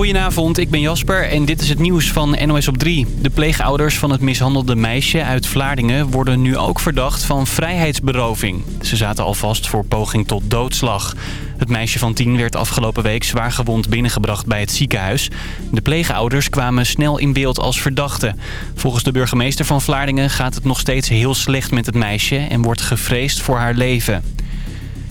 Goedenavond, ik ben Jasper en dit is het nieuws van NOS op 3. De pleegouders van het mishandelde meisje uit Vlaardingen worden nu ook verdacht van vrijheidsberoving. Ze zaten al vast voor poging tot doodslag. Het meisje van 10 werd afgelopen week zwaargewond binnengebracht bij het ziekenhuis. De pleegouders kwamen snel in beeld als verdachten. Volgens de burgemeester van Vlaardingen gaat het nog steeds heel slecht met het meisje en wordt gevreesd voor haar leven.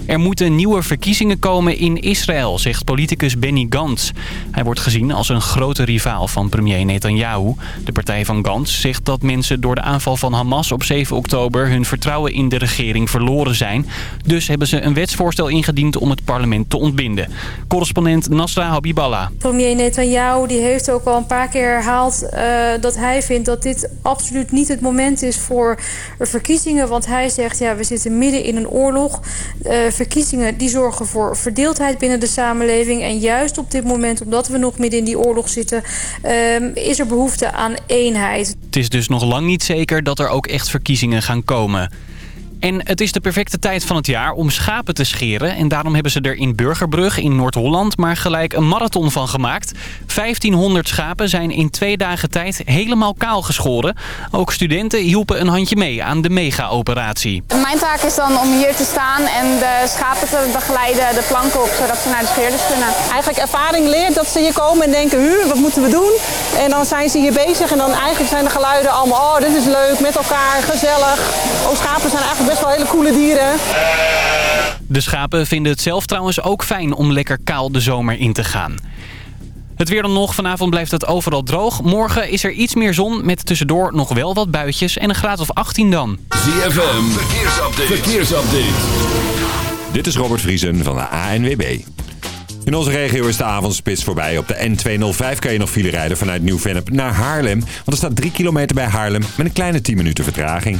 Er moeten nieuwe verkiezingen komen in Israël, zegt politicus Benny Gantz. Hij wordt gezien als een grote rivaal van premier Netanyahu. De partij van Gantz zegt dat mensen door de aanval van Hamas op 7 oktober... hun vertrouwen in de regering verloren zijn. Dus hebben ze een wetsvoorstel ingediend om het parlement te ontbinden. Correspondent Nasra Habiballah. Premier Netanyahu die heeft ook al een paar keer herhaald... Uh, dat hij vindt dat dit absoluut niet het moment is voor verkiezingen. Want hij zegt, ja, we zitten midden in een oorlog... Uh, verkiezingen die zorgen voor verdeeldheid binnen de samenleving. En juist op dit moment, omdat we nog midden in die oorlog zitten... Um, is er behoefte aan eenheid. Het is dus nog lang niet zeker dat er ook echt verkiezingen gaan komen. En het is de perfecte tijd van het jaar om schapen te scheren. En daarom hebben ze er in Burgerbrug in Noord-Holland maar gelijk een marathon van gemaakt. 1500 schapen zijn in twee dagen tijd helemaal kaal geschoren. Ook studenten hielpen een handje mee aan de mega-operatie. Mijn taak is dan om hier te staan en de schapen te begeleiden de planken op, zodat ze naar de scheerders kunnen. Eigenlijk ervaring leert dat ze hier komen en denken, huh, wat moeten we doen? En dan zijn ze hier bezig en dan eigenlijk zijn de geluiden allemaal, oh dit is leuk, met elkaar, gezellig. Oh, schapen zijn eigenlijk best wel hele coole dieren. De schapen vinden het zelf trouwens ook fijn om lekker kaal de zomer in te gaan. Het weer dan nog. Vanavond blijft het overal droog. Morgen is er iets meer zon met tussendoor nog wel wat buitjes en een graad of 18 dan. ZFM, verkeersupdate. verkeersupdate. Dit is Robert Vriesen van de ANWB. In onze regio is de avondspits voorbij. Op de N205 kan je nog file rijden vanuit Nieuw-Vennep naar Haarlem. Want er staat 3 kilometer bij Haarlem met een kleine 10 minuten vertraging.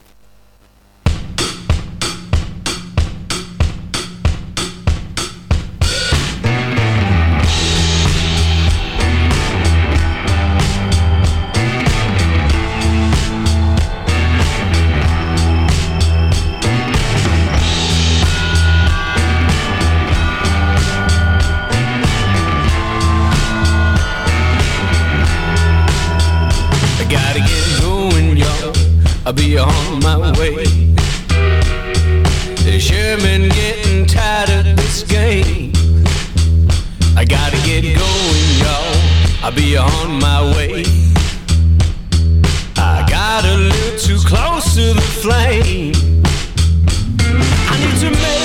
Be on my way. Been getting tired of this game. I gotta get going, y'all. I'll be on my way. I got a little too close to the flame. I need to make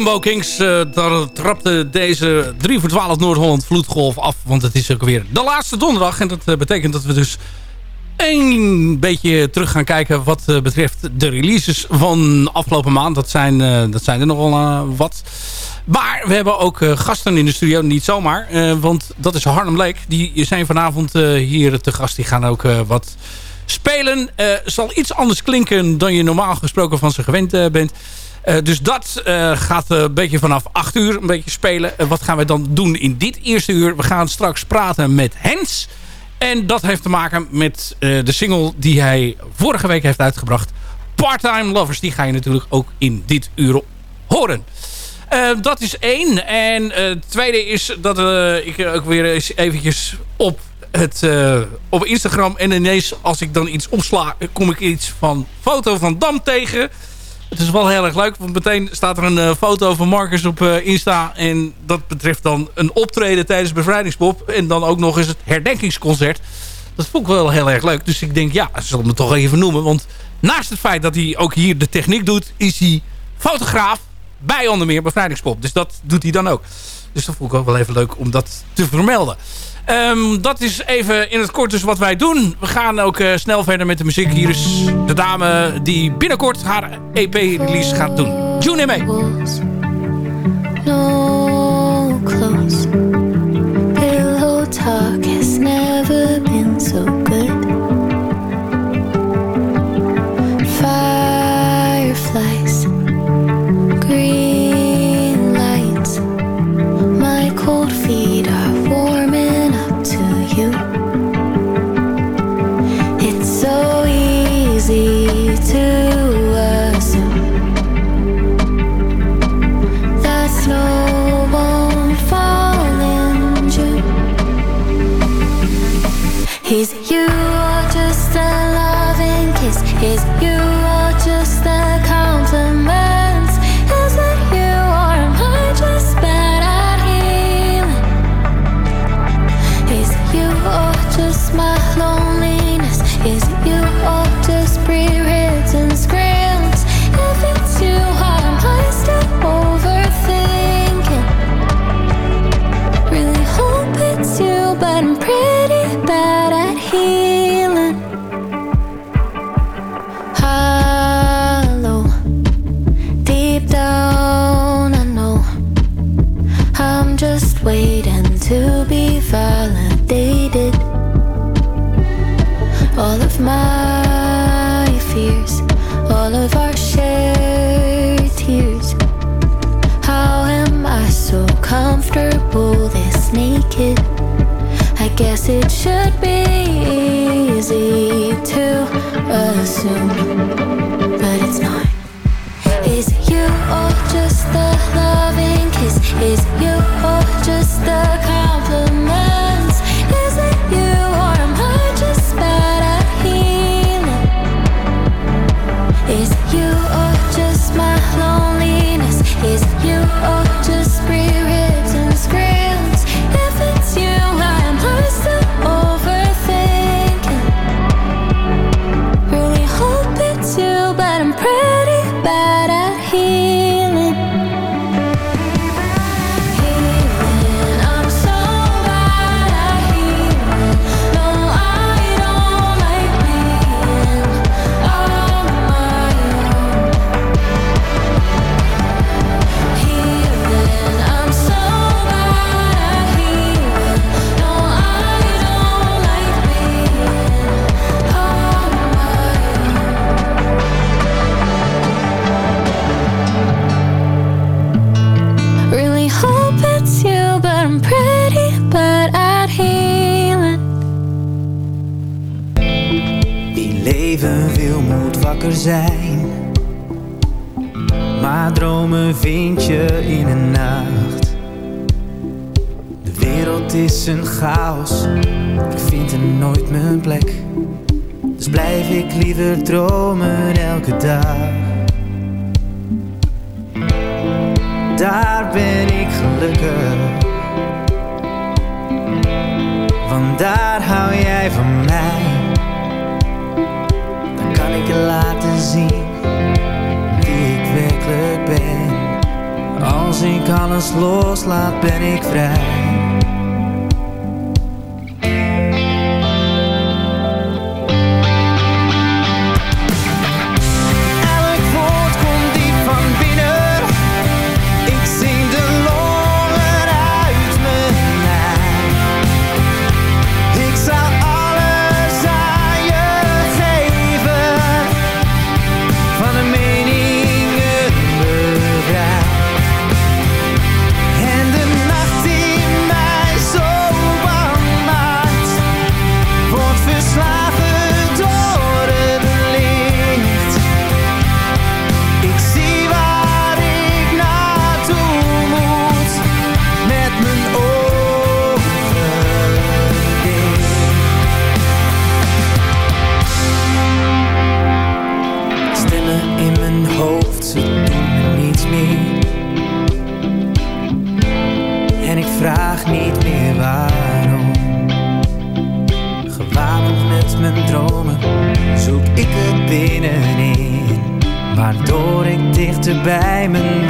De Gumbo Kings, uh, daar trapte deze 3 voor 12 Noord-Holland vloedgolf af. Want het is ook weer de laatste donderdag. En dat uh, betekent dat we dus een beetje terug gaan kijken wat uh, betreft de releases van afgelopen maand. Dat zijn, dat zijn er nogal wat. Maar we hebben ook gasten in de studio, niet zomaar. want dat is Harlem Lake. Die zijn vanavond hier te gast. Die gaan ook wat spelen. zal iets anders klinken dan je normaal gesproken van ze gewend bent. Uh, dus dat uh, gaat een beetje vanaf 8 uur een beetje spelen. Wat gaan we dan doen in dit eerste uur? We gaan straks praten met Hens. En dat heeft te maken met de single die hij vorige week heeft uitgebracht. Part-Time Lovers. Die ga je natuurlijk ook in dit uur horen. dat is één. En het tweede is dat ik ook weer eens eventjes op, het, op Instagram... en ineens als ik dan iets opsla... kom ik iets van foto van Dam tegen... Het is wel heel erg leuk, want meteen staat er een uh, foto van Marcus op uh, Insta. En dat betreft dan een optreden tijdens Bevrijdingspop. En dan ook nog eens het herdenkingsconcert. Dat vond ik wel heel erg leuk. Dus ik denk, ja, ze zullen me toch even noemen. Want naast het feit dat hij ook hier de techniek doet... is hij fotograaf bij onder meer Bevrijdingspop. Dus dat doet hij dan ook. Dus dat vond ik ook wel even leuk om dat te vermelden. Um, dat is even in het kort dus wat wij doen. We gaan ook uh, snel verder met de muziek. Hier is de dame die binnenkort haar EP-release gaat doen. June mee. No assume, but it's not. Is you or just the ik liever dromen elke dag. Daar ben ik gelukkig. Want daar hou jij van mij. Dan kan ik je laten zien wie ik werkelijk ben. alles loslaat ben ik vrij. Bij mijn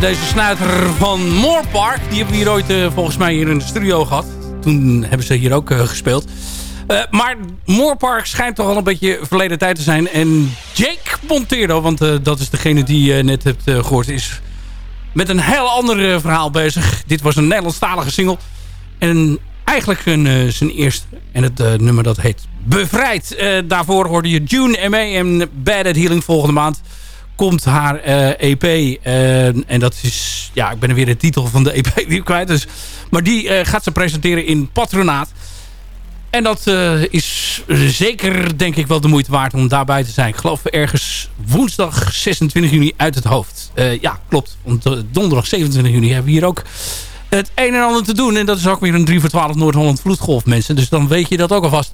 deze snuiter van Moorpark. Die hebben we hier ooit eh, volgens mij hier in de studio gehad. Toen hebben ze hier ook eh, gespeeld. Eh, maar Moorpark schijnt toch al een beetje verleden tijd te zijn. En Jake Montero, want eh, dat is degene die je net hebt eh, gehoord... is met een heel ander eh, verhaal bezig. Dit was een Nederlandstalige single. En eigenlijk een, eh, zijn eerste. En het eh, nummer dat heet Bevrijd. Eh, daarvoor hoorde je June M.A. en Bad at Healing volgende maand komt haar eh, EP. eh, en dat is... Ja, ik ben er weer de titel van de EP weer kwijt. Dus, maar die eh, gaat ze presenteren in Patronaat. En dat is zeker, denk ik, wel de moeite waard om daarbij te zijn. Ik geloof ergens woensdag 26 juni uit het hoofd. Ja, klopt. Want donderdag 27 juni hebben we hier ook het een en ander te doen. En dat is ook weer een 3 voor 12 Noord-Holland vloedgolf, mensen. Dus dan weet je dat ook alvast.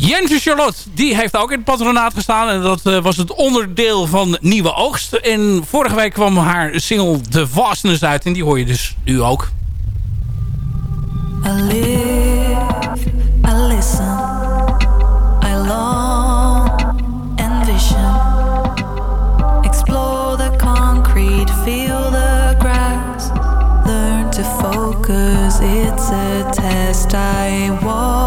Jentje Charlotte, die heeft ook in het patronaat gestaan. En dat eh, was het onderdeel van Nieuwe Oogst. En vorige week kwam haar single The Vastness uit. En die hoor je dus nu ook. I live, I listen, I long and vision. Explore the concrete, feel the grass. Learn to focus, it's a test. I walk,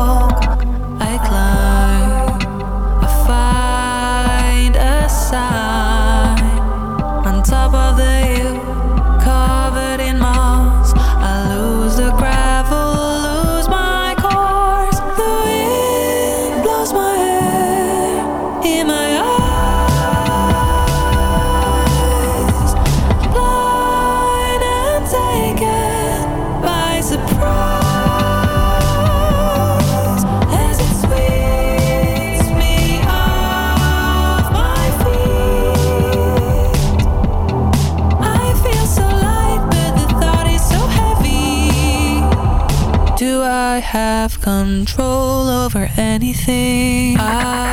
have control over anything. Eyes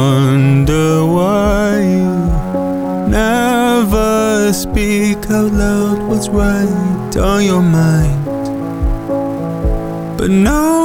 wonder why you never speak out loud what's right on your mind. But no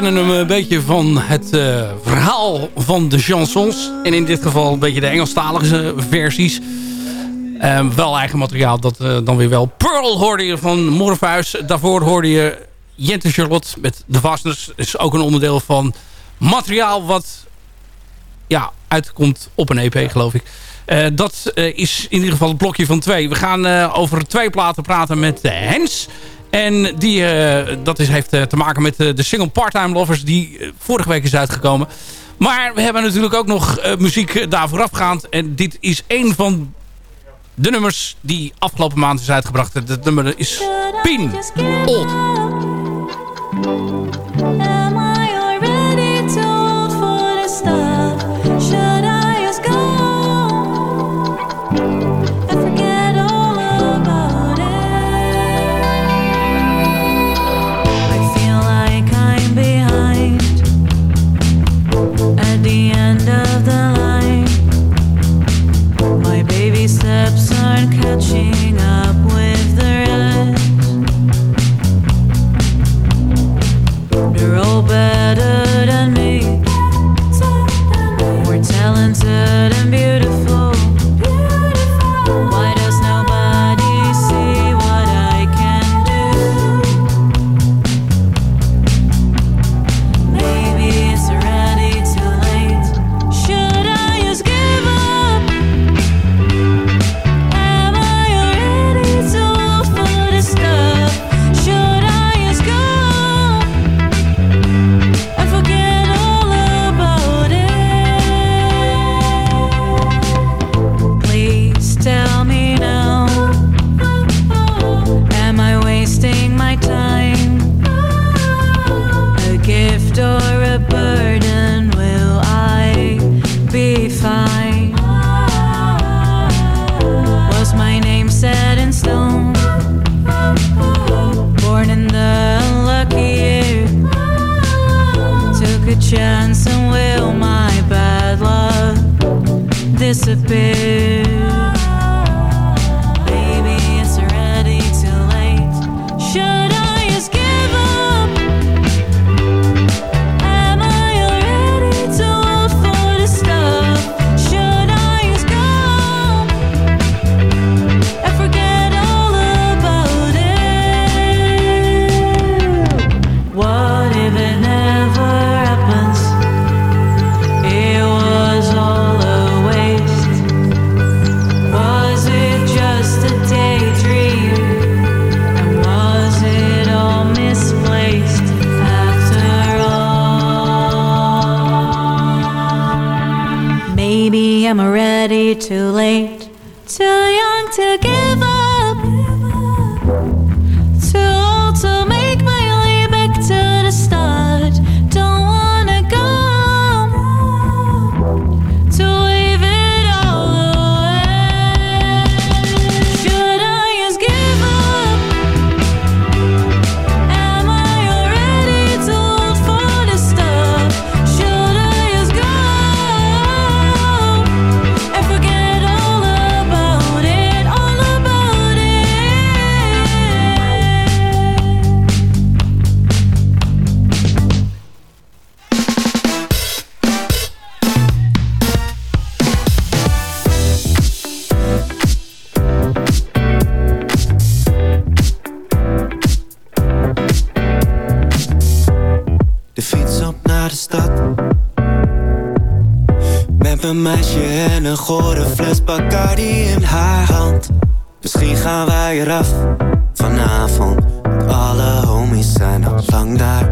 kennen hem een beetje van het eh, verhaal van de chansons. En in dit geval een beetje de Engelstalige versies. Eh, wel eigen materiaal, dat eh, dan weer wel. Pearl hoorde je van Morpheus. Daarvoor hoorde je Jente Charlotte met de Vastners. is ook een onderdeel van materiaal wat ja, uitkomt op een EP, geloof ik. Dat is in ieder geval het blokje van twee. We gaan over twee platen praten met Hens. En die, eh, dat is, heeft eh, te maken met eh, de single Part-Time Lovers... die vorige week is uitgekomen. Maar we hebben natuurlijk ook nog muziek daar voorafgaand. En dit is een van de nummers die afgelopen maand is uitgebracht. Dat nummer is Pin een meisje en een gore fles Bacardi in haar hand. Misschien gaan wij eraf vanavond. Alle homies zijn al lang daar.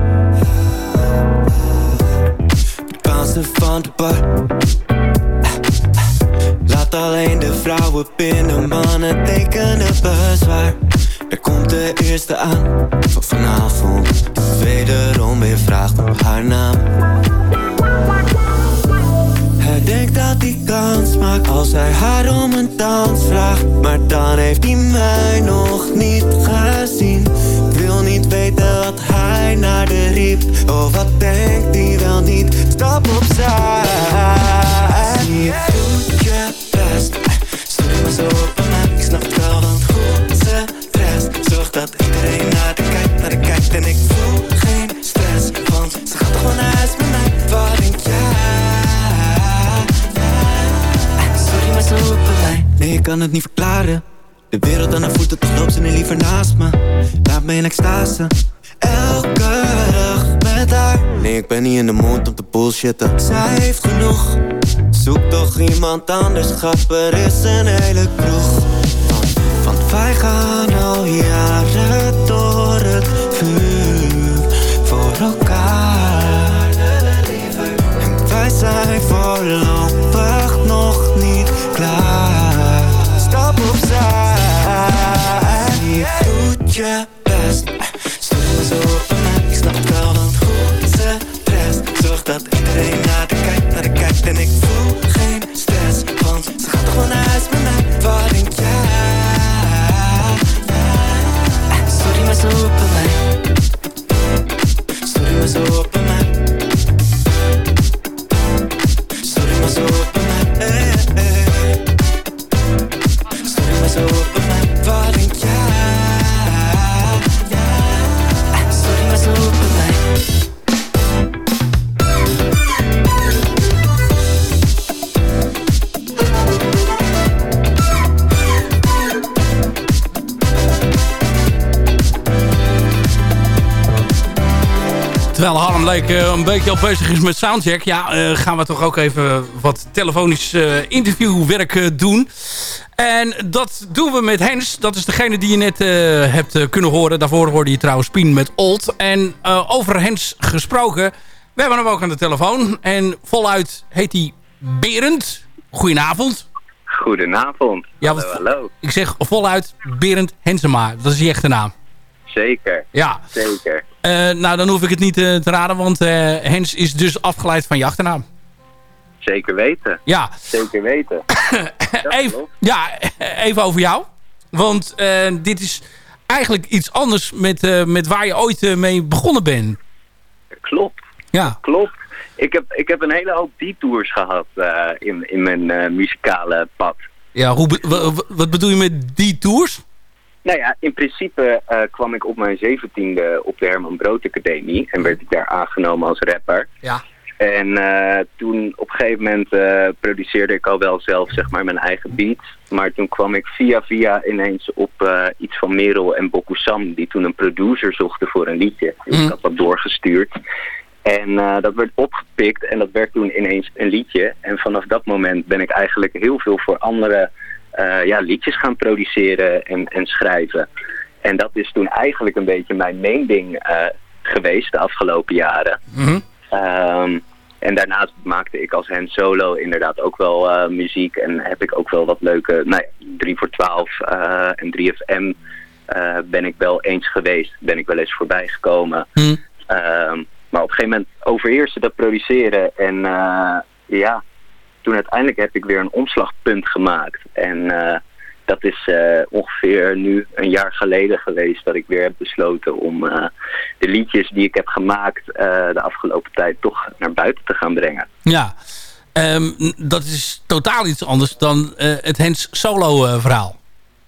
Bouncen van de bar. Laat alleen de vrouwen binnen, mannen tekenen bezwaar. Er komt de eerste aan van vanavond. Wederom weer vraagt om haar naam. Hij denkt dat hij kans maakt als hij haar om een dans vraagt. Maar dan heeft hij mij nog niet gezien. Wil niet weten wat hij naar de riep. Oh, wat denkt hij wel niet, stap opzij. ik kan het niet verklaren. De wereld aan haar voeten, toch loopt ze liever naast me. Laat me in extase. Elke dag met haar. Nee, ik ben niet in de mond om te bullshitten. Zij heeft genoeg. Zoek toch iemand anders, grapper is een hele kroeg. Van, van wij Eh, een beetje al bezig is met soundcheck... ja, eh, gaan we toch ook even wat telefonisch eh, interviewwerk doen. En dat doen we met Hens. Dat is degene die je net hebt kunnen horen. Daarvoor hoorde je trouwens Pien met Old. En over Hens gesproken... we hebben hem ook aan de telefoon. En voluit heet hij Berend. Goedenavond. Goedenavond. Ja, hallo, hallo. Ik zeg voluit Berend Hensema. Dat is je echte naam. Zeker. Ja. Zeker. Eh, nou, dan hoef ik het niet eh, te raden, want eh, Hens is dus afgeleid van je achternaam. Zeker weten. Ja. Zeker weten. Even, ja, even over jou. Want dit is eigenlijk iets anders met, met waar je ooit mee begonnen bent. Klopt. Ja. Klopt. Ik heb, ik heb een hele hoop detours gehad eh, in, in mijn eh, muzikale pad. Ja, hoe, wat bedoel je met die tours? Nou ja, in principe eh, kwam ik op mijn zeventiende op de Herman Brood Academie en werd ik daar aangenomen als rapper. Ja. En eh, toen op een gegeven moment eh, produceerde ik al wel zelf zeg maar mijn eigen beats. Maar toen kwam ik via via ineens op iets van Merel en Bokusam die toen een producer zochten voor een liedje. Dus ik had dat doorgestuurd. En dat werd opgepikt en dat werd toen ineens een liedje. En vanaf dat moment ben ik eigenlijk heel veel voor andere eh, ja, liedjes gaan produceren en, en schrijven. En dat is toen eigenlijk een beetje mijn main ding eh, geweest de afgelopen jaren. Ehm, en daarnaast maakte ik als hen solo inderdaad ook wel eh, muziek. En heb ik ook wel wat leuke, nou ja, 3 voor 12 eh, en 3FM eh, ben ik wel eens geweest. Ben ik wel eens voorbij gekomen. Ehm, maar op een gegeven moment overheerste dat produceren. En ja, toen uiteindelijk heb ik weer een omslagpunt gemaakt. En eh, dat is eh, ongeveer nu een jaar geleden geweest dat ik weer heb besloten om eh, de liedjes die ik heb gemaakt de afgelopen tijd toch naar buiten te gaan brengen. Ja. Ehm, dat is totaal iets anders dan het Hens solo verhaal.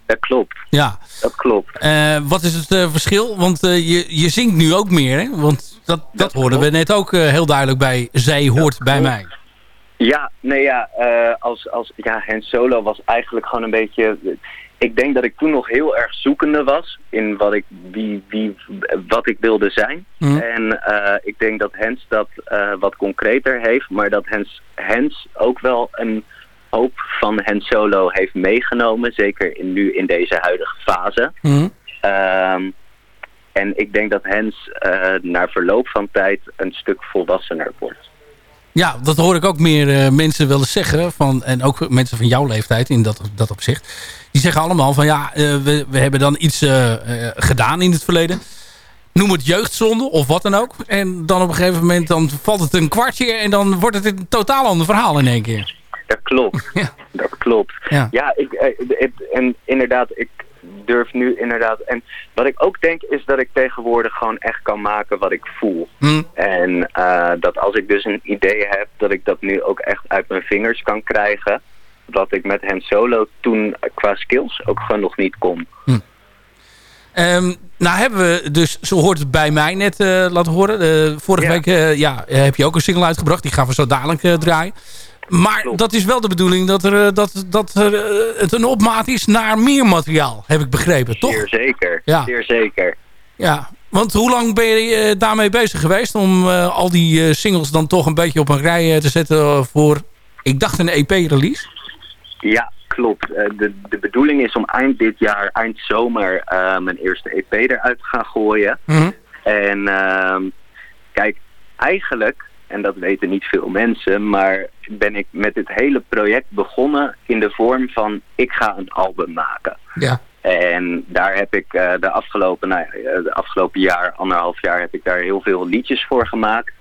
Dat klopt. Ja. Dat klopt. Wat is het verschil? Want je, je zingt nu ook meer, hè? Want dat, dat, hoorden we net ook heel duidelijk bij Zij hoort bij mij. Ja, nee ja, eh, als, als, ja, Han Solo was eigenlijk gewoon een beetje... Ik denk dat ik toen nog heel erg zoekende was in wat ik, wie, wie, wat ik wilde zijn. Mhm. En eh, ik denk dat Hens dat eh, wat concreter heeft, maar dat Hens, Hens ook wel een hoop van Han Solo heeft meegenomen. Zeker in, nu in deze huidige fase. Ehm, en ik denk dat Hens na verloop van tijd een stuk volwassener wordt. Ja, dat hoor ik ook meer eh, mensen wel eens zeggen. Van, en ook mensen van jouw leeftijd in dat, dat opzicht. Die zeggen allemaal van ja, eh, we, we hebben dan iets eh, gedaan in het verleden. Noem het jeugdzonde of wat dan ook. En dan op een gegeven moment dan valt het een kwartje. En dan wordt het een totaal ander verhaal in één keer. Dat klopt. Dat klopt. Ja. ik, eh, het- en inderdaad, ik durf nu inderdaad... En wat ik ook denk is dat ik tegenwoordig gewoon echt kan maken wat ik voel. Hm. En eh, dat als ik dus een idee heb, dat ik dat nu ook echt uit mijn vingers kan krijgen. Wat ik met hem solo toen qua skills ook gewoon nog niet kon. Ehm, nou hebben we dus, zo hoort het bij mij net eh, laten horen. Eh, vorige week ja, heb je ook een single uitgebracht. Die gaan we zo dadelijk draaien. Maar dat is wel de bedoeling dat, er, eh, dat, dat er, eh, het een opmaat is naar meer materiaal. Heb ik begrepen, toch? Zeer zeker. Ja. Zeer zeker. Ja, want hoe lang ben je eh, daarmee bezig geweest... om al die singles dan toch een beetje op een rij te zetten voor... ik dacht een EP-release? Ja, klopt. De, de bedoeling is om eind dit jaar, eind zomer, mijn eerste EP eruit te gaan gooien. En ehm, kijk, eigenlijk, en dat weten niet veel mensen, maar ben ik met dit hele project begonnen in de vorm van ik ga een album maken. Ja. En daar heb ik eh, de, afgelopen, nou, ja, de afgelopen jaar, anderhalf jaar, heb ik daar heel veel liedjes voor gemaakt.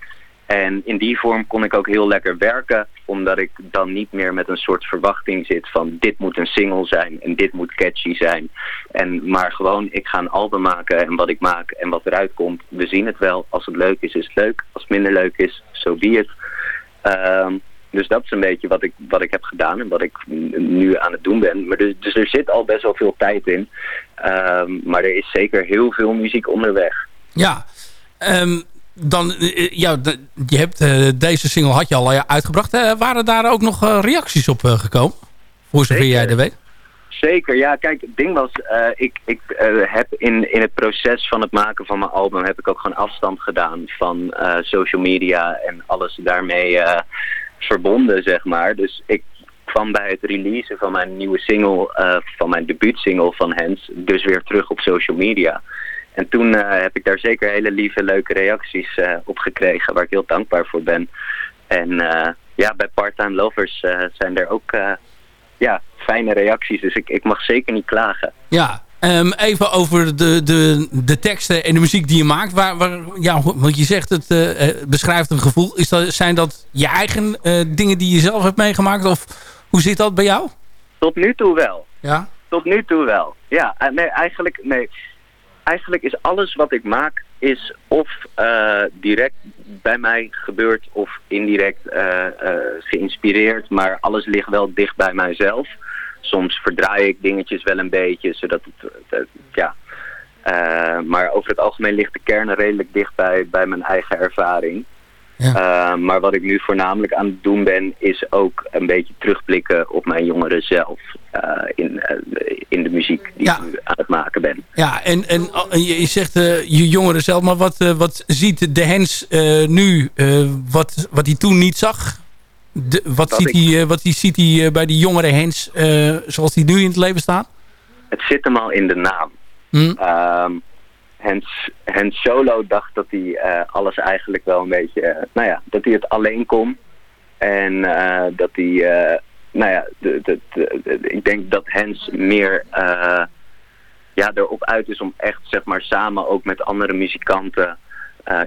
En in die vorm kon ik ook heel lekker werken, omdat ik dan niet meer met een soort verwachting zit van dit moet een single zijn en dit moet catchy zijn. En, maar gewoon, ik ga een album maken en wat ik maak en wat eruit komt, we zien het wel. Als het leuk is, is het leuk. Als het minder leuk is, zo be het. Ehm, dus dat is een beetje wat ik, wat ik heb gedaan en wat ik nu aan het doen ben. Maar dus, dus er zit al best wel veel tijd in. Ehm, maar er is zeker heel veel muziek onderweg. Ja, ehm, dan, eh, ja, de- je hebt, eh, deze single had je al eh, uitgebracht. Eh, waren daar ook nog eh, reacties op eh, gekomen? Voor zover jij er weet. Zeker, ja. Kijk, het ding was, eh, ik, ik eh, heb in, in het proces van het maken van mijn album heb ik ook gewoon afstand gedaan van eh, social media en alles daarmee verbonden, zeg maar. Dus ik kwam bij het releasen van mijn nieuwe single, van mijn debuutsingle van Hens, dus weer terug op social media. En toen heb ik daar zeker hele lieve, leuke reacties op gekregen, waar ik heel dankbaar voor ben. En ja, bij Part-Time Lovers zijn er ook ja, fijne reacties, dus ik, ik mag zeker niet klagen. Ja, ehm, even over de, de, de teksten en de muziek die je maakt. Waar, waar, ja, want je zegt het eh, beschrijft een gevoel. Is dat, zijn dat je eigen eh, dingen die je zelf hebt meegemaakt? Of hoe zit dat bij jou? Tot nu toe wel. Ja? Tot nu toe wel. Ja, nee, eigenlijk, nee. Eigenlijk is alles wat ik maak, is of eh, direct bij mij gebeurd of indirect eh, eh, geïnspireerd. Maar alles ligt wel dicht bij mijzelf. Soms verdraai ik dingetjes wel een beetje, zodat het, ja... Maar over het algemeen ligt de kern redelijk dicht bij, bij mijn eigen ervaring. Eh, maar wat ik nu voornamelijk aan het doen ben, is ook een beetje terugblikken op mijn jongeren zelf eh, in, eh, in de muziek die ik nu aan het maken ben. Ja, en, en uh, je, zegt je jongeren zelf, maar wat, wat ziet de Hens nu, wat, wat hij toen niet zag? De, wat, Dat ziet ik- hij, wat die, ziet hij bij die jongere Hens zoals die nu in het leven staat? Het zit hem al in de naam. Hm? Ehm, Hans Solo dacht dat hij eh, alles eigenlijk wel een beetje, eh, nou ja, dat hij het alleen kon. En eh, dat hij, nou ja, de, de, de- de- ik denk dat Hans meer ja, erop uit is om echt, zeg maar, samen ook met andere muzikanten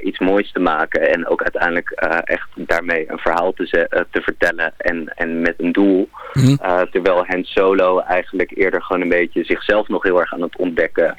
iets moois te maken. En ook uiteindelijk echt daarmee een verhaal te, te vertellen en, en met een doel. Eh, terwijl Hans Solo eigenlijk eerder gewoon een beetje zichzelf nog heel erg aan het ontdekken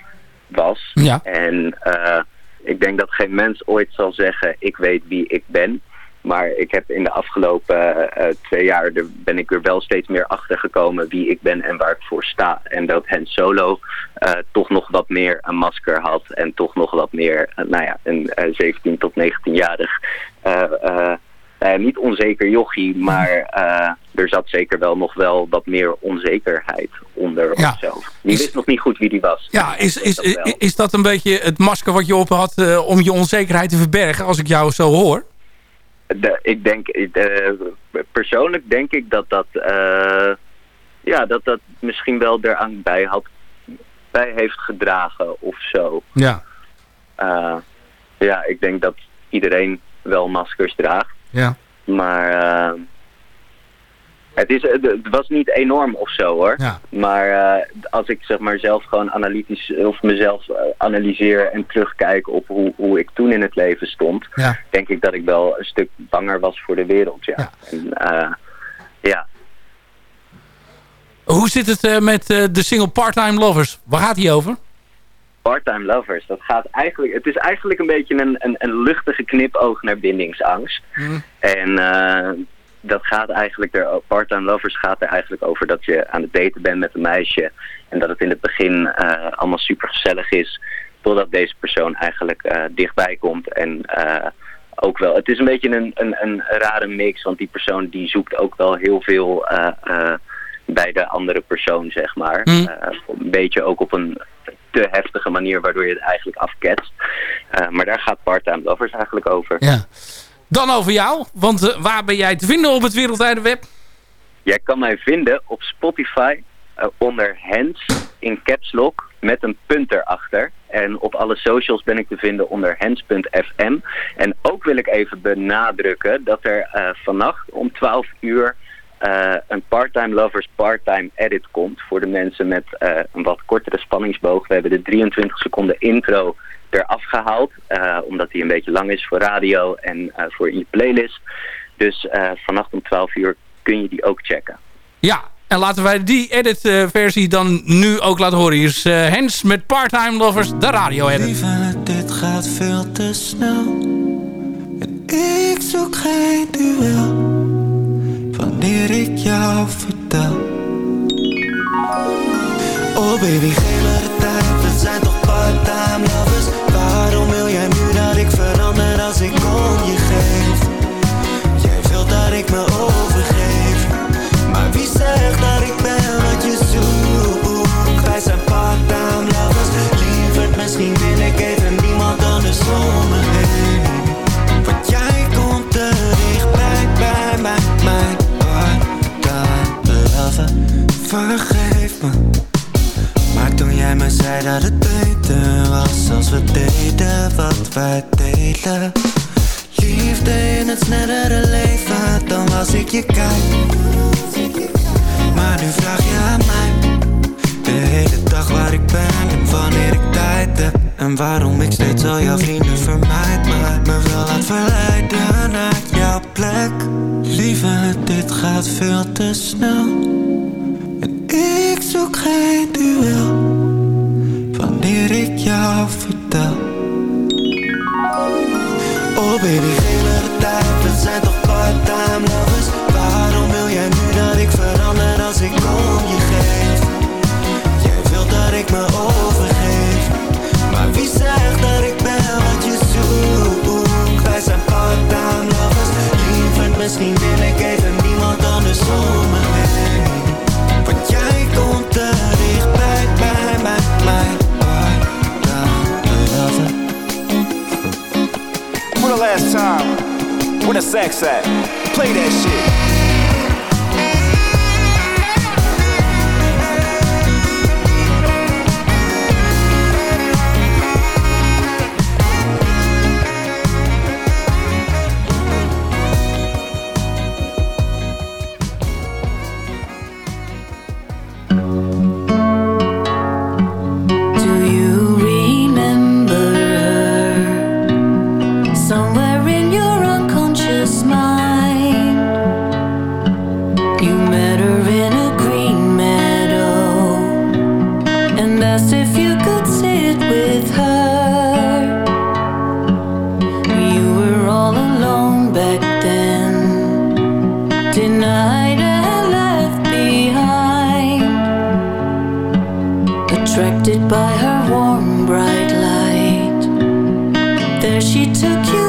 was. Ja. En eh, ik denk dat geen mens ooit zal zeggen, ik weet wie ik ben. Maar ik heb in de afgelopen eh, twee jaar, er ben ik er wel steeds meer achter gekomen wie ik ben en waar ik voor sta. En dat Han Solo eh, toch nog wat meer een masker had en toch nog wat meer, nou ja, een eh, 17 tot 19-jarig. Eh, niet onzeker jochie, maar eh, er zat zeker wel nog wel wat meer onzekerheid onder Ja. zo. Die wist nog niet goed wie die was. Ja, is, is, Dat wel. is, is dat een beetje het masker wat je op had eh, om je onzekerheid te verbergen, als ik jou zo hoor? De, ik denk, persoonlijk denk ik dat dat, ja, dat dat misschien wel eraan bij had, bij heeft gedragen of zo. Ja. Ja, ik denk dat iedereen wel maskers draagt. Ja. Maar eh, het, is, het was niet enorm of zo hoor. Ja. Maar eh, als ik zeg maar zelf gewoon analytisch of mezelf eh, analyseer en terugkijk op hoe, hoe ik toen in het leven stond, Ja. denk ik dat ik wel een stuk banger was voor de wereld. Ja. En, eh, ja. Hoe zit het eh, met eh, de single Part-Time Lovers? Waar gaat die over? Part-time lovers, dat gaat eigenlijk, het is eigenlijk een beetje een, een, een luchtige knipoog naar bindingsangst. En eh, dat gaat eigenlijk, er, part-time lovers gaat er eigenlijk over dat je aan het daten bent met een meisje. En dat het in het begin eh, allemaal super gezellig is. Totdat deze persoon eigenlijk eh, dichtbij komt. En ook wel, het is een beetje een, een, een rare mix. Want die persoon die zoekt ook wel heel veel bij de andere persoon, zeg maar. Hmm. Een beetje ook op een te heftige manier, waardoor je het eigenlijk afketst. Eh, maar daar gaat part-time lovers eigenlijk over. Ja. Dan over jou, want eh, waar ben jij te vinden op het wereldwijde web? Jij kan mij vinden op Spotify eh, onder Hens in caps lock met een punt erachter. En op alle socials ben ik te vinden onder hens.fm. En ook wil ik even benadrukken dat er vannacht om 12 uur eh, een part-time lovers part-time edit komt voor de mensen met eh, een wat kortere spanningsboog. We hebben de 23 seconden intro eraf gehaald, eh, omdat die een beetje lang is voor radio en eh, voor in je playlist. Dus eh, vannacht om 12 uur kun je die ook checken. Ja, en laten wij die edit-versie dan nu ook laten horen. Hier is eh, Hens met Part-Time Lovers, de radio-edit. Lieve, dit gaat veel te snel. En ik zoek geen duel. Wanneer ik jou vertel. Oh baby, geef me tijd. We zijn toch part-time lovers. Waarom wil jij nu dat ik verander als ik om je geef? Jij wilt dat ik me overgeef. Maar wie zegt dat ik ben wat je zoekt? Wij zijn part-time lovers. Lieverd, misschien wil ik even niemand anders om Vergeef me. Maar toen jij me zei dat het beter was als we deden wat wij deden. Liefde in het snellere leven, dan was ik je kijk. Maar nu vraag je aan mij De hele dag waar ik ben en wanneer ik tijd heb En waarom ik steeds al jouw vrienden vermijd Maar me wel laat verleiden jouw plek. Lieve, dit gaat veel te snel. En ik zoek geen duel. Wanneer ik jou vertel. Oh baby, geef me de tijd, we zijn toch part-time lovers? Waarom wil jij nu dat ik verander als ik om je geef? Jij wilt dat ik me overgeef. Maar wie zegt misschien wil ik even niemand anders om me heen Want jij komt te dichtbij bij mij, part-time lover For the last time, where the sax at? Play that shit. Denied and left behind attracted by her warm, bright light. There she took you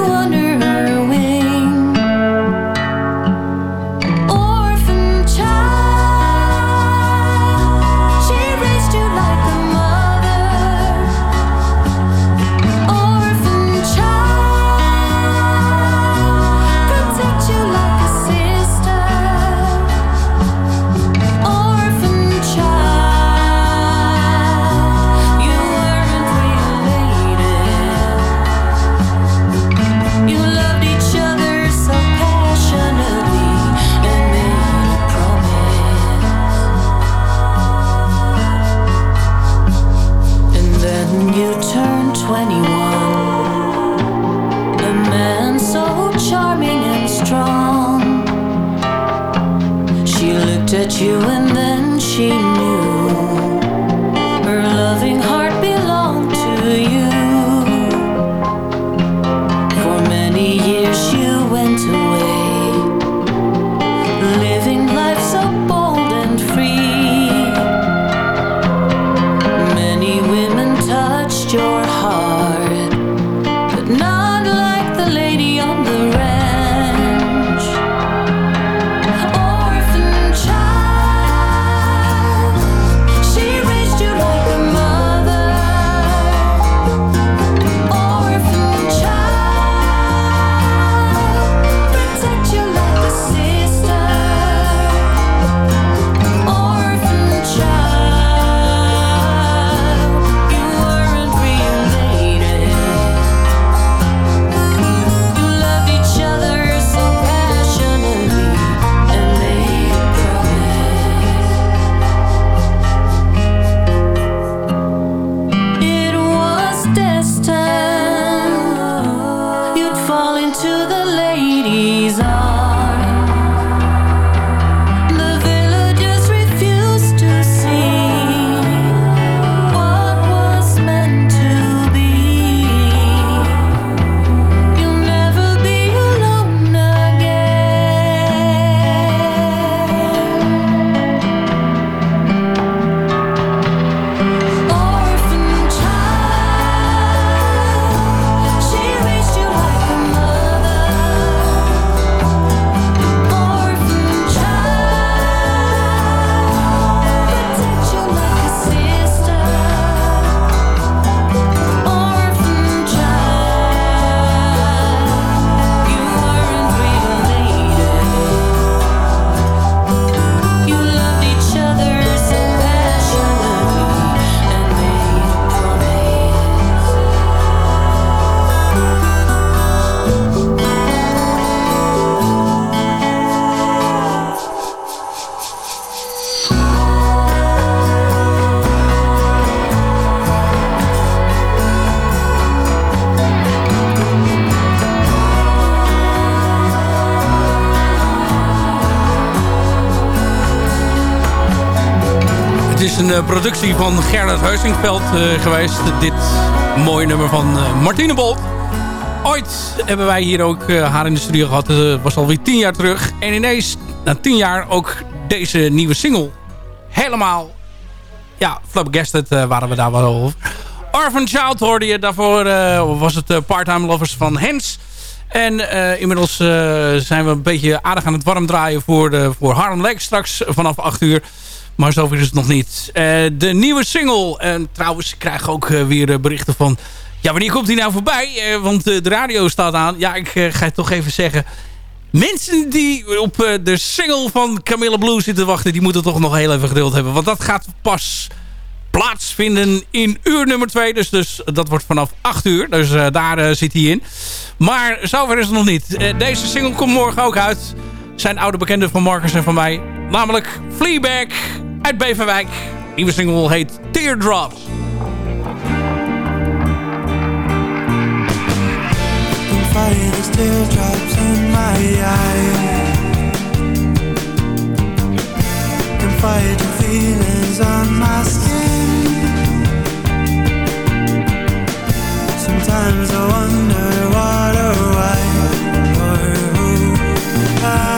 productie van Gerard Heusingveld eh, geweest. Dit mooie nummer van eh, Martine Bolt. Ooit hebben wij hier ook eh, haar in de studio gehad. Dat was alweer tien jaar terug. En ineens, na tien jaar, ook deze nieuwe single. Helemaal, ja, flabbergasted waren we daar wel over. Orphan Child hoorde je. Daarvoor uh, was het Part-Time Lovers van Hens. En inmiddels zijn we een beetje aardig aan het warm draaien voor, de, voor Harlem Lake straks vanaf 8 uur. Maar zover is het nog niet. de nieuwe single. En trouwens, ik krijg ook weer berichten van... Ja, wanneer komt die nou voorbij? want de radio staat aan. Ja, ik ga het toch even zeggen. Mensen die op de single van Camilla Blue zitten wachten... die moeten toch nog heel even geduld hebben. Want dat gaat pas plaatsvinden in uur nummer 2. Dus, dus dat wordt vanaf 8 uur. Dus daar zit hij in. Maar zover is het nog niet. Deze single komt morgen ook uit. Zijn oude bekende van Marcus en van mij. Namelijk Fleabag uit Beverwijk. Nieuwe single heet Teardrops. teardrops in my eyes the feelings on my skin Sometimes I wonder what or why or who I've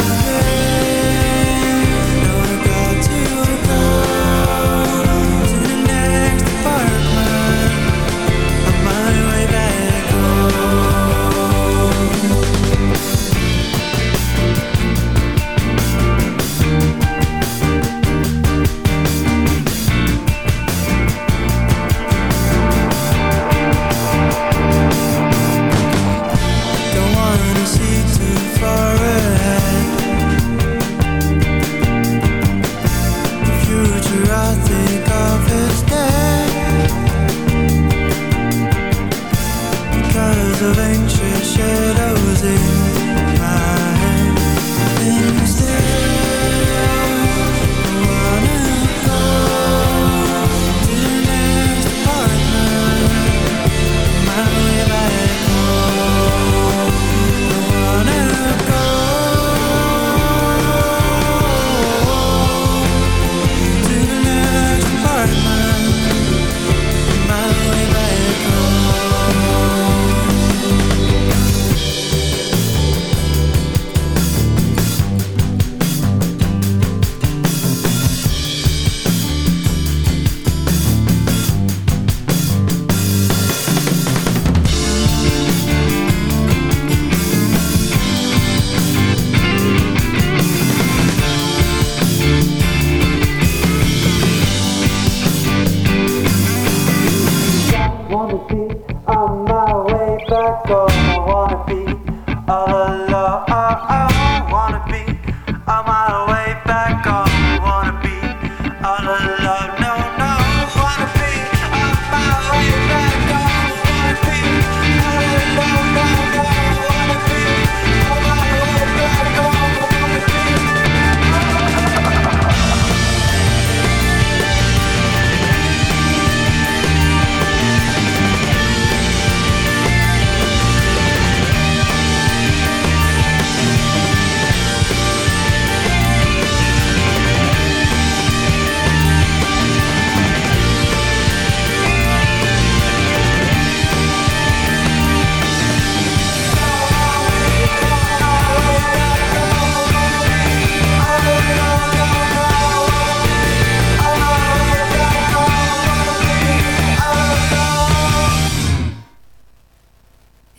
of anxious shadows in my head.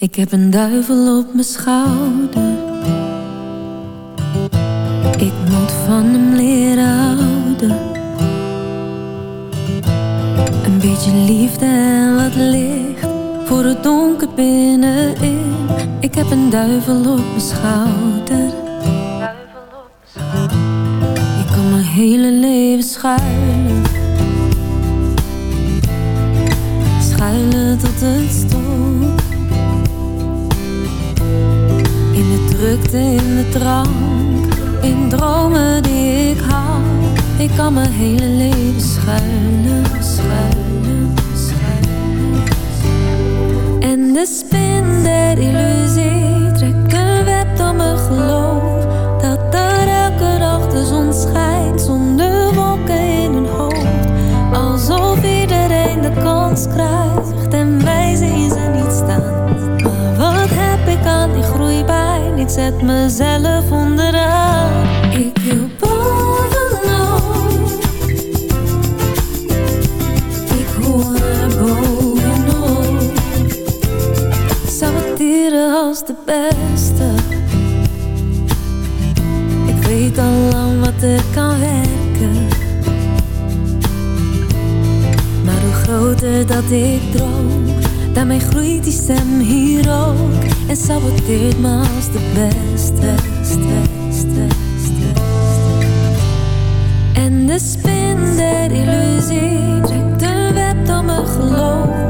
Ik heb een duivel op mijn schouder. Ik moet van hem leren houden. Een beetje liefde en wat licht voor het donker binnenin. Ik heb een duivel op mijn schouder. Ik kan mijn hele leven schuilen. Schuilen tot het stopt. De drukte, in de drank, in dromen die ik haal. Ik kan mijn hele leven schuilen, schuilen, schuilen. En de spin der illusie trekt een web door mijn geloof. Dat er elke dag de zon schijnt zonder wolken in hun hoofd. kans krijgt Ik zet mezelf onderaan. Ik wil bovenop. Ik hoor bovenop. Saboteren als de beste. Ik weet al lang wat er kan werken. Maar hoe groter dat ik droom, daarmee groeit die stem hier ook. En saboteert me als de beste. En de spin der illusie trekt een web door mijn geloof.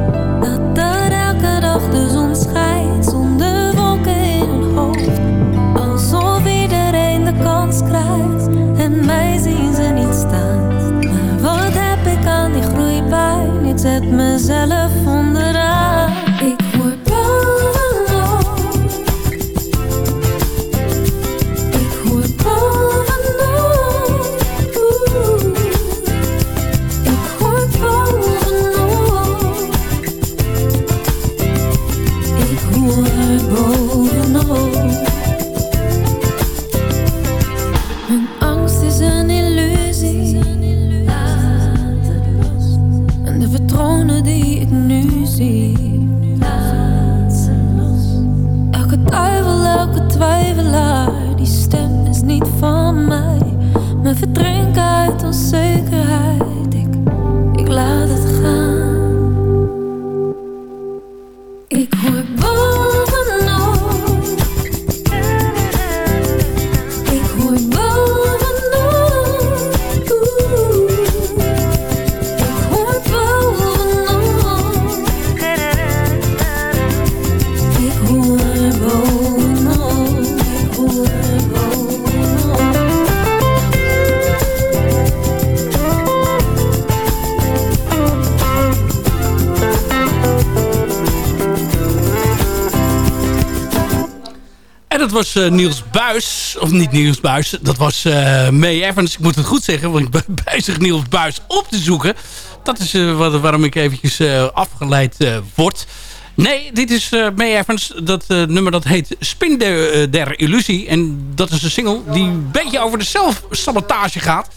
Eh, Niels Buis. Of niet Niels Buis. Dat was eh May Evans. Ik moet het goed zeggen. Want ik ben bezig Niels Buis op te zoeken. Dat is wat, waarom ik eventjes afgeleid word. Nee, dit is May Evans. Dat nummer dat heet Spin de, der Illusie. En dat is een single die een beetje over de zelfsabotage gaat.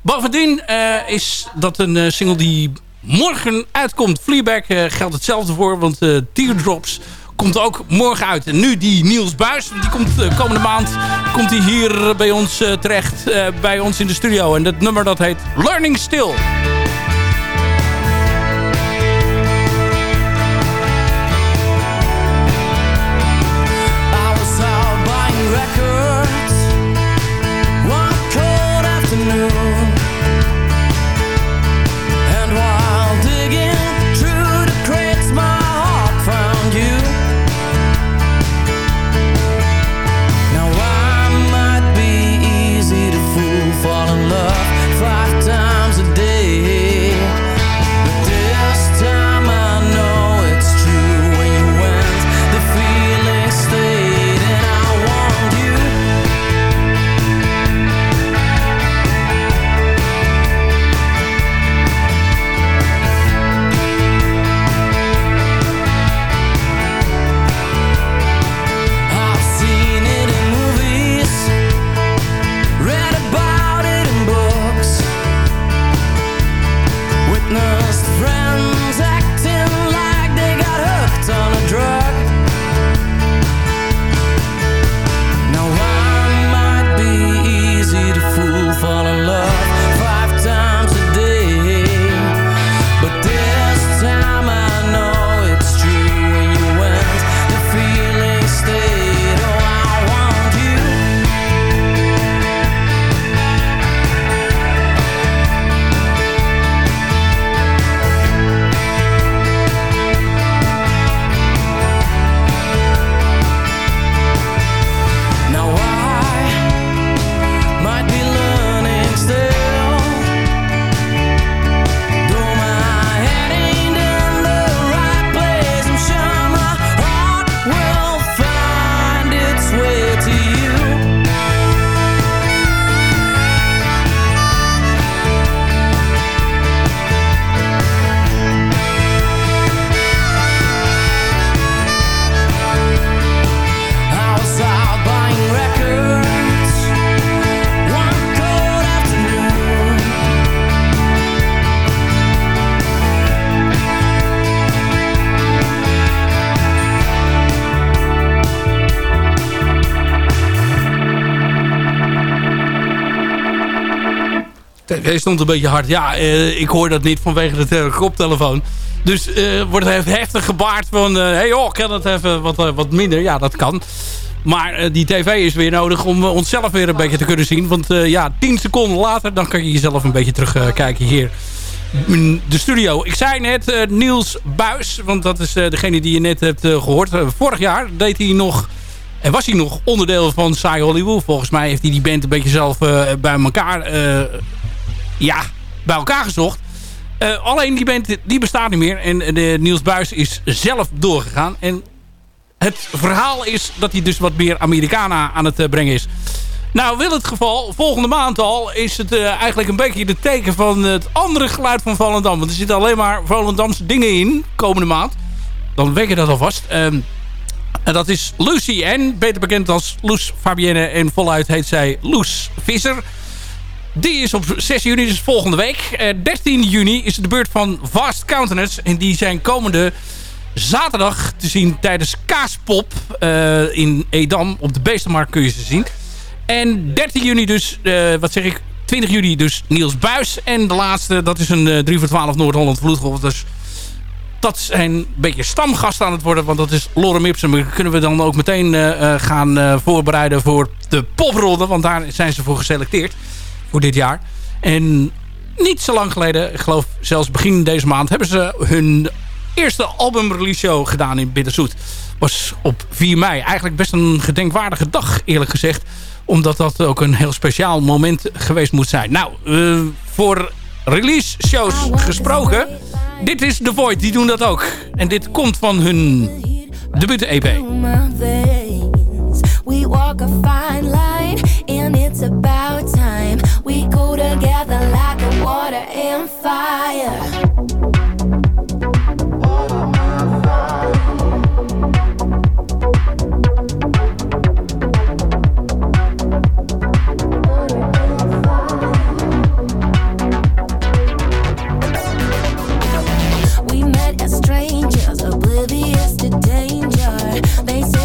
Bovendien is dat een single die morgen uitkomt. Fleabag geldt hetzelfde voor. Want Teardrops komt ook morgen uit. En nu die Niels Buis, die komt eh, komende maand komt hij hier bij ons eh, terecht. eh, bij ons in de studio. En dat nummer dat heet Learning Still. Tv stond een beetje hard. Ja, eh, ik hoor dat niet vanwege de koptelefoon. Dus uh, wordt het heftig gebaard van... Hé hey, joh, kan het even wat, wat minder? Ja, dat kan. Maar die tv is weer nodig om onszelf weer een beetje te kunnen zien. Want ja, 10 seconden later... dan kan je jezelf een beetje terugkijken hier de studio. Ik zei net Niels Buis. Want dat is degene die je net hebt gehoord. vorig jaar deed hij nog... En was hij nog onderdeel van Sai Hollywood. Volgens mij heeft hij die band een beetje zelf bij elkaar ja, bij elkaar gezocht. Uh, alleen die band die bestaat niet meer. En de Niels Buis is zelf doorgegaan. En het verhaal is dat hij dus wat meer Americana aan het uh, brengen is. Nou, wil het geval, volgende maand al, is het uh, eigenlijk een beetje de teken van het andere geluid van Volendam. Want er zitten alleen maar Volendamse dingen in, komende maand. Dan weet je dat alvast. Um, en dat is Lucy en beter bekend als Loes Fabienne. En voluit heet zij Loes Visser. Die is op 6 juni, dus volgende week. Uh, 13 juni is de beurt van Vast Countenance. En die zijn komende zaterdag te zien tijdens Kaaspop uh, in Edam. Op de Beestenmarkt kun je ze zien. En 13 juni dus, uh, wat zeg ik, 20 juni dus Niels Buis. En de laatste, dat is een 3 voor 12 Noord-Holland Vloedgolf. Dus dat zijn een beetje stamgasten aan het worden. Want dat is Lorem Ipsum. Kunnen we dan ook meteen gaan voorbereiden voor de popronde. Want daar zijn ze voor geselecteerd voor dit jaar. En niet zo lang geleden, ik geloof zelfs begin deze maand... hebben ze hun eerste albumrelease show gedaan in Bitterzoet. Was op 4 mei. Eigenlijk best een gedenkwaardige dag, eerlijk gezegd. Omdat dat ook een heel speciaal moment geweest moet zijn. Nou, uh, voor release shows gesproken... Dit is The Void, die doen dat ook. En dit komt van hun debuut-EP. We walk a fine line, and it's about We go together like a water and fire. oblivious to danger. They say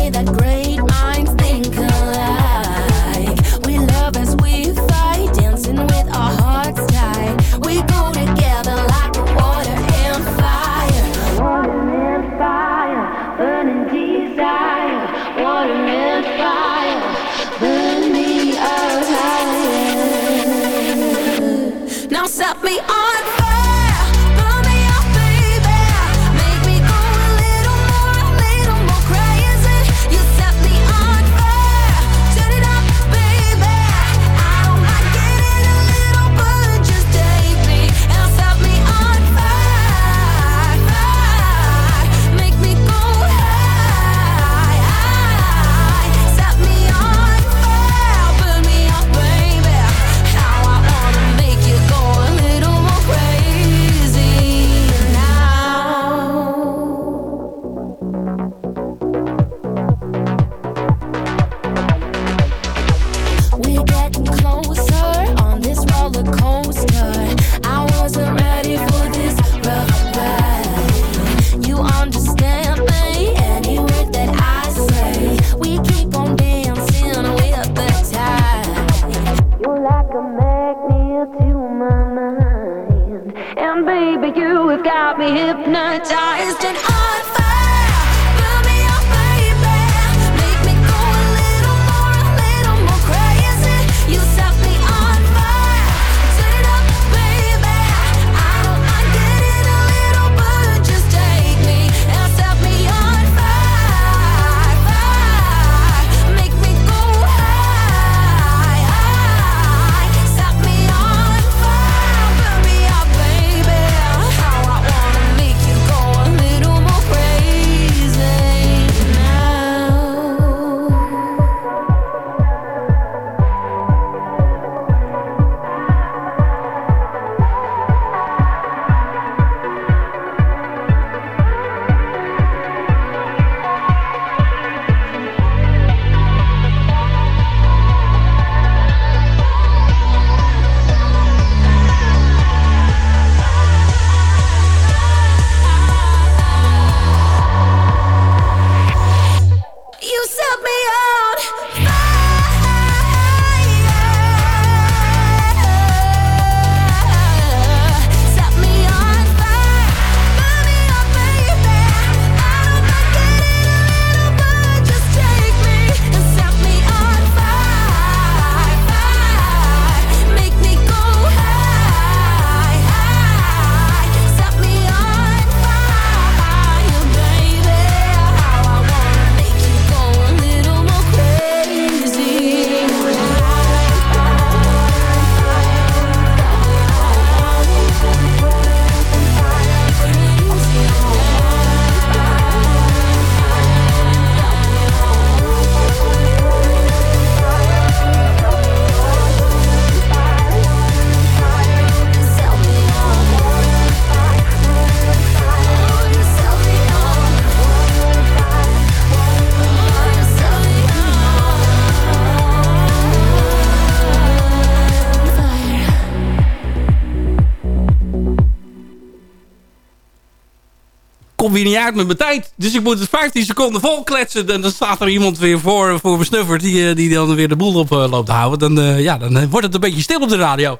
uit met mijn tijd. Dus ik moet het 15 seconden vol kletsen. En dan staat er iemand weer voor, voor mijn snuffer die, eh, die dan weer de boel op eh, loopt te houden. Dan, eh, ja, dan wordt het een beetje stil op de radio.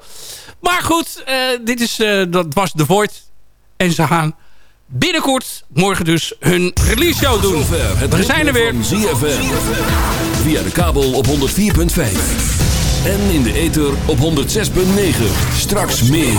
Maar goed, eh, dit is, eh, dat was The Void. En ze gaan binnenkort, morgen dus, hun release show doen. We zijn er weer. ZFM. Via de kabel op 104.5. En in de ether op 106.9. Straks meer.